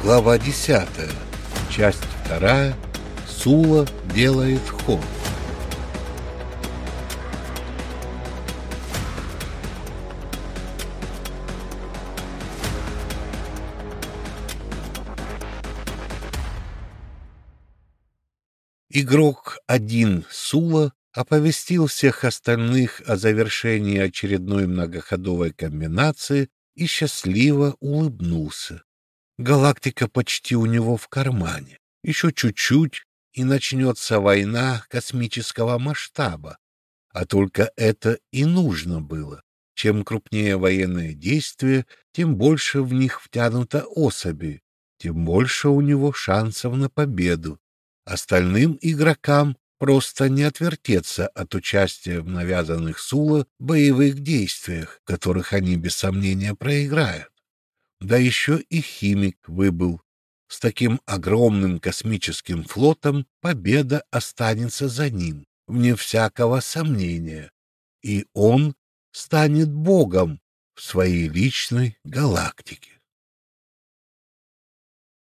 Глава 10. Часть 2. Сула делает ход. Игрок 1 Сула оповестил всех остальных о завершении очередной многоходовой комбинации и счастливо улыбнулся. Галактика почти у него в кармане. Еще чуть-чуть, и начнется война космического масштаба. А только это и нужно было. Чем крупнее военные действия, тем больше в них втянуто особи, тем больше у него шансов на победу. Остальным игрокам просто не отвертеться от участия в навязанных Сула боевых действиях, которых они без сомнения проиграют. Да еще и химик выбыл. С таким огромным космическим флотом победа останется за ним, вне всякого сомнения. И он станет богом в своей личной галактике.